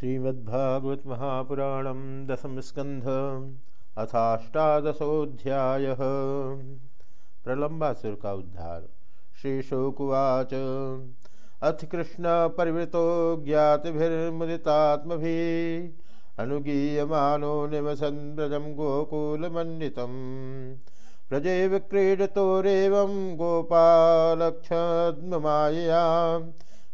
श्रीमद्भागवत महापुराणम दशम स्कंध अथाष्टादशोध्याय प्रलंबासुर का उद्धार। श्री शोकुवाच अथ कृष्ण परिवृतो ज्ञातिभिर्मुदितात्म अनुगीयमानो निवसन् व्रजं गोकुलमन्वितं व्रजे क्रीडतोरेवं गोपालक्षद्ममायया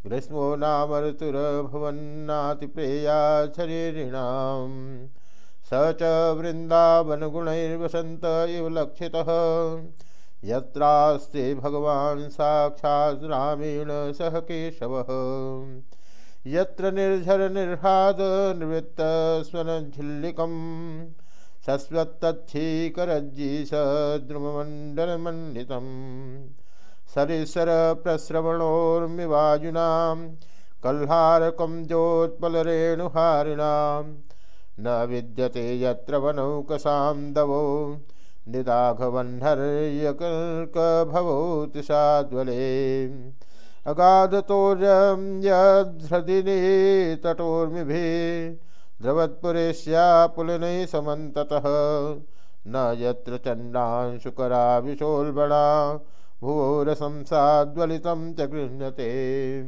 ग्रीष्मो नामर्तुरभवन्नातिप्रेया शरीरिणां स च वृन्दावनगुणैर्वसन्त इव लक्षितः। यत्रास्ते भगवान् साक्षात् रामेण सह केशवः। यत्र निर्झरनिर्हाद निवृत्तस्वनझिल्लिकम् सस्वत्तच्छीकरज्जीसद्रुममण्डलमण्डितम् सरिसरप्रस्रवणोर्मिवायुनां, कल्हारकं जोत्पलरेणुहारिणां न विद्यते यत्र वनौकसां दवो निदाघवह्नर्यकल्कभवोतिषाद्वले अगाधतोर्यं यद्धृदिने तटोर्मिभिः द्रवत्पुरेश्या पुलनैः समन्ततः। न यत्र चण्डांशुकरा विशोल्बणा भूरसं साद्वलितं च गृह्णते।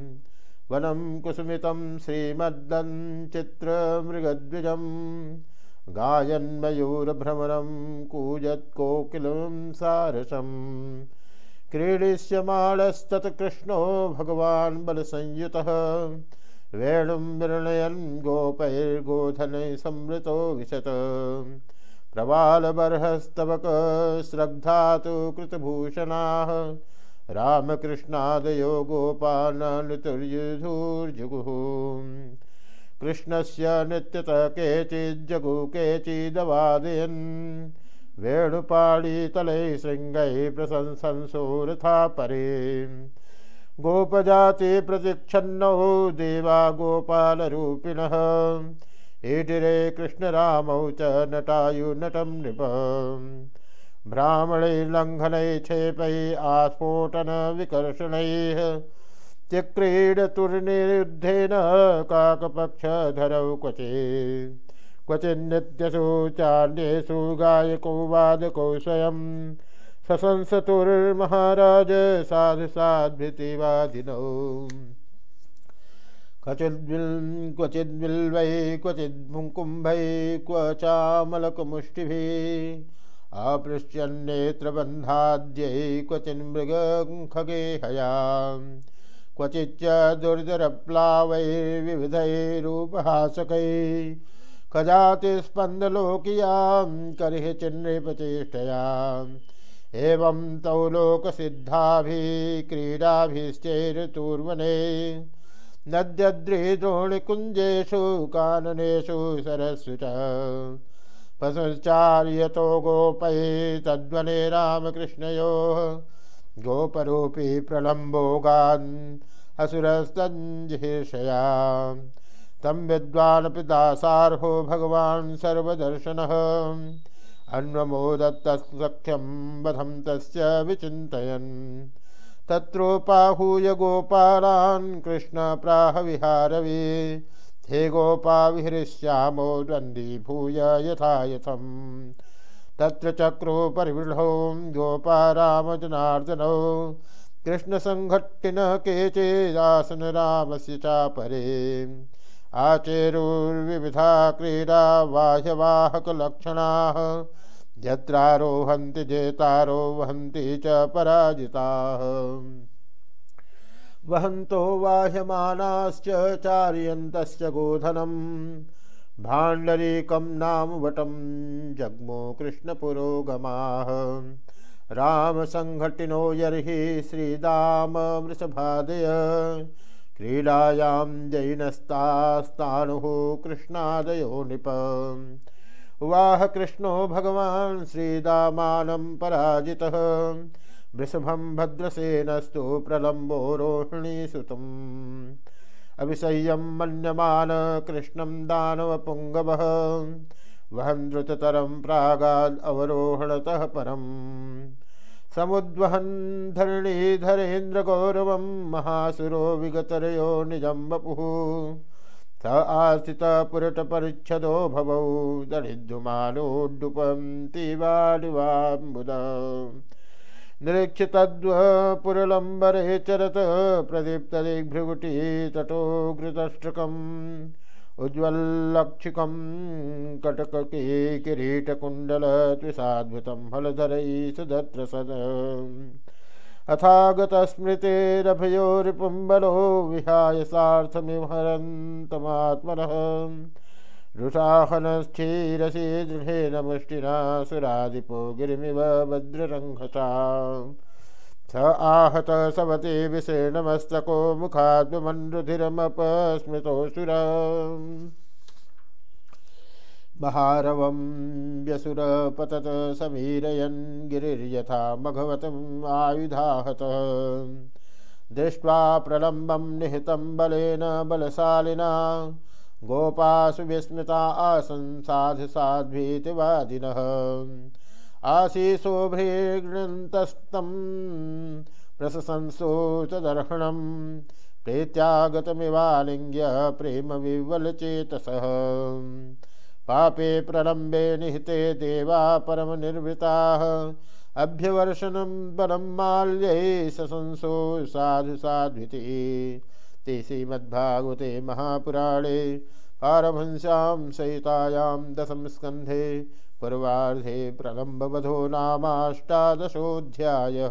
वनं कुसुमितं श्रीमद्दञ्चित्रमृगद्विजं गायन्मयूरभ्रमरं कूजत्कोकिलं सारसम्। क्रीडिष्यमाणस्तत्कृष्णो भगवान् बलसंयुतः। वेणुं गोपैर्गोधनैः संवृतो विशत। प्रवालबर्हस्तवक श्रद्धातु कृतभूषणाः। रामकृष्णादयो गोपालनृतुर्युधूर्जुगुः कृष्णस्य नित्यतः केचिज्जगु केचिदवादयन्। वेणुपाणीतलैः शृङ्गैः प्रशंसंसोरथा परे। गोपजाति प्रतिच्छन्नौ देवा गोपालरूपिणः। ईटिरे कृष्णरामौ च नटायुनटं नृप। ब्राह्मणैर्लङ्घनैः क्षेपैः आस्फोटनविकर्षणैः चिक्रीडतुर्निरुद्धेन काकपक्षधरौ क्वचे। क्वचिन्नित्यसु चान्येषु गायको वादको स्वयं। ससंसतुर्महाराज साधु साध्भितिवादिनौ क्वचिद्विल् क्वचिद्विल्वै क्वचिद्कुम्भै क्व चामलकमुष्टिभिः अपृश्यन्नेत्रबन्धाद्यै क्वचिन्मृगखगे हयां क्वचिच्च दुर्धरप्लावैर्विविधैरूपहासकैः खजातिस्पन्दलोकियाँ कर्हि चिन्नृपचेष्टयाम् एवं तौ लोकसिद्धाभिः, क्रीडाभिश्चैर्तूर्वने नद्यद्रिद्रोणिकुञ्जेषु, काननेषु सरस्सु च पशुश्चार्यतो तद्वने रामकृष्णयोः। गोपरूपी प्रलम्बोगान् असुरस्तञ्जिहीर्षया तं विद्वानपि दासार्हो भगवान् सर्वदर्शनः। अन्वमोदत्तसख्यं वधं तस्य विचिन्तयन्। तत्रोपाहूय गोपालान् विहारवे। हे गोपा विहृष्यामो द्वन्द्वीभूय यथा यथम् तत्र चक्रो परिवृढौ गोपा रामजनार्दनौ कृष्णसङ्घट्टिनः केचेदासन रामस्य चापरे। आचेरुर्विविधा क्रीडा बाह्यवाहकलक्षणाः। यत्रारोहन्ति जेतारो वहन्ति च पराजिताः। वहन्तो वाह्यमानाश्च चार्यन्तश्च गोधनम्। भाण्डरीकं नाम वटं जग्मो कृष्णपुरोगमाः। रामसङ्घटिनो यर्हि श्रीदामवृषभादय। क्रीडायां जैनस्तास्तानुः कृष्णादयो नृप उवाह कृष्णो भगवान् श्रीदामानं पराजितः। वृषभं भद्रसेनस्तु प्रलम्बो रोहिणीसुतम् अभिसह्यं मन्यमान कृष्णं दानवपुङ्गवः। वहन् द्रुततरं प्रागाद् अवरोहणतः परम्। समुद्वहन् धरणीधरेन्द्रगौरवं महासुरो विगतरयो निजं वपुः स आश्रित पुरटपरिच्छदो भवौ दरिद्युमानोड्डुपन्तीवाडिवाम्बुद निरीक्ष्य तद्वपुरलम्बरे चरत प्रदीप्तदिग्भृगुटी तटोघृतष्ट्रकम् उज्ज्वल्लक्षिकं कटकके किरीटकुण्डलत्विषाद्भुतं हलधरैः सुधत्र सद अथागतस्मृतेरभयोरिपुम्बलो विहाय सार्थमिव हरन्तमात्मनः रुषाहनश्चीरसि दृढेन मुष्टिना सुरादिपो गिरिमिव वज्ररङ्घसा स आहत सवते विशीर्णमस्तको मुखाद्मरुधिरमपस्मृतोऽसुर महारवं व्यसुरपतत समीरयन् गिरिर्यथा मघवतम् आयुधाहत। दृष्ट्वा प्रलम्बं निहितं बलेन बलशालिना। गोपासु विस्मृता आसन् साधु साध्वीतिवादिनः। आशीषो भृगृन्तस्तं प्रशंसोचदर्हणं प्रीत्यागतमिवालिङ्ग्य प्रेमविवलचेतसः। पापे प्रलम्बे निहिते देवा परमनिर्वृताः अभ्यवर्षनं बलं माल्यै सशंसो साधु साध्विति। ते श्रीमद्भागवते महापुराणे पारमहंस्यां सहितायां दशम स्कन्धे पूर्वाधे प्रलम्बवधो नामाष्टादशोऽध्यायः।